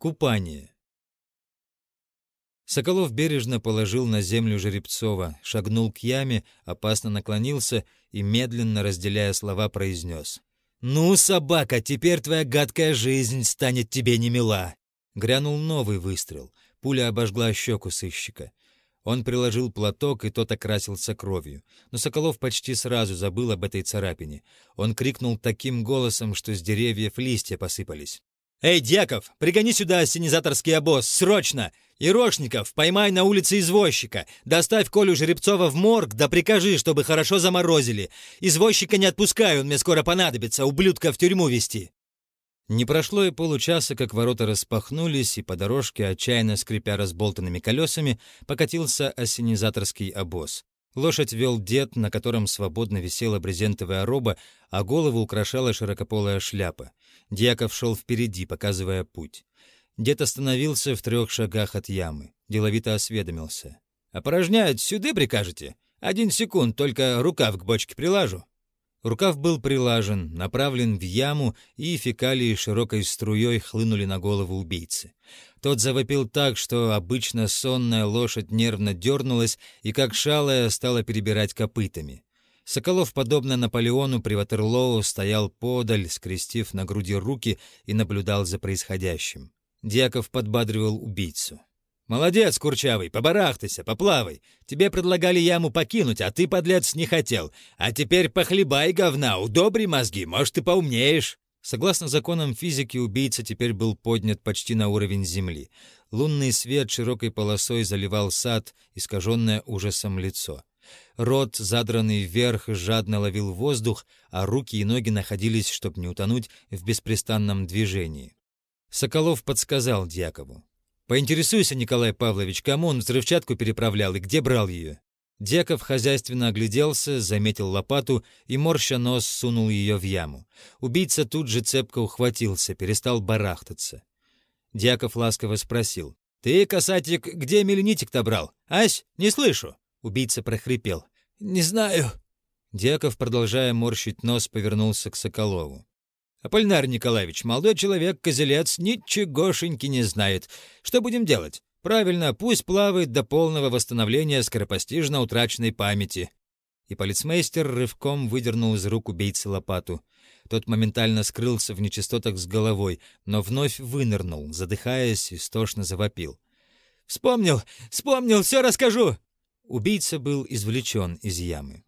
Купание. Соколов бережно положил на землю Жеребцова, шагнул к яме, опасно наклонился и, медленно разделяя слова, произнес. «Ну, собака, теперь твоя гадкая жизнь станет тебе немила!» Грянул новый выстрел. Пуля обожгла щеку сыщика. Он приложил платок, и тот окрасился кровью. Но Соколов почти сразу забыл об этой царапине. Он крикнул таким голосом, что с деревьев листья посыпались. «Эй, Дьяков, пригони сюда ассенизаторский обоз, срочно! И Рошников, поймай на улице извозчика, доставь Колю Жеребцова в морг, да прикажи, чтобы хорошо заморозили. Извозчика не отпускай, он мне скоро понадобится, ублюдка в тюрьму вести». Не прошло и получаса, как ворота распахнулись, и по дорожке, отчаянно скрипя разболтанными колесами, покатился ассенизаторский обоз. Лошадь вел дед, на котором свободно висела брезентовая роба, а голову украшала широкополая шляпа. Дьяков шел впереди, показывая путь. Дед остановился в трех шагах от ямы. Деловито осведомился. «Опорожняют сюда прикажете? Один секунд, только рукав к бочке прилажу». Рукав был прилажен, направлен в яму, и фекалии широкой струей хлынули на голову убийцы. Тот завопил так, что обычно сонная лошадь нервно дернулась и, как шалая, стала перебирать копытами. Соколов, подобно Наполеону при Ватерлоу, стоял подаль, скрестив на груди руки и наблюдал за происходящим. Дьяков подбадривал убийцу. «Молодец, Курчавый, побарахтайся, поплавай. Тебе предлагали яму покинуть, а ты, подлец, не хотел. А теперь похлебай говна, удобри мозги, может, ты поумнеешь». Согласно законам физики, убийца теперь был поднят почти на уровень земли. Лунный свет широкой полосой заливал сад, искаженное ужасом лицо. Рот, задранный вверх, жадно ловил воздух, а руки и ноги находились, чтобы не утонуть, в беспрестанном движении. Соколов подсказал Дьякову. Поинтересуйся, Николай Павлович, кому он взрывчатку переправлял и где брал ее?» Дьяков хозяйственно огляделся, заметил лопату и, морща нос, сунул ее в яму. Убийца тут же цепко ухватился, перестал барахтаться. Дьяков ласково спросил. «Ты, касатик, где мельнитик-то брал? Ась, не слышу!» Убийца прохрипел. «Не знаю». Дьяков, продолжая морщить нос, повернулся к Соколову. Аполлинар Николаевич, молодой человек, козелец, ничегошеньки не знает. Что будем делать? Правильно, пусть плавает до полного восстановления скоропостижно утраченной памяти. И полицмейстер рывком выдернул из рук убийцы лопату. Тот моментально скрылся в нечистотах с головой, но вновь вынырнул, задыхаясь, истошно завопил. «Вспомнил! Вспомнил! Все расскажу!» Убийца был извлечен из ямы.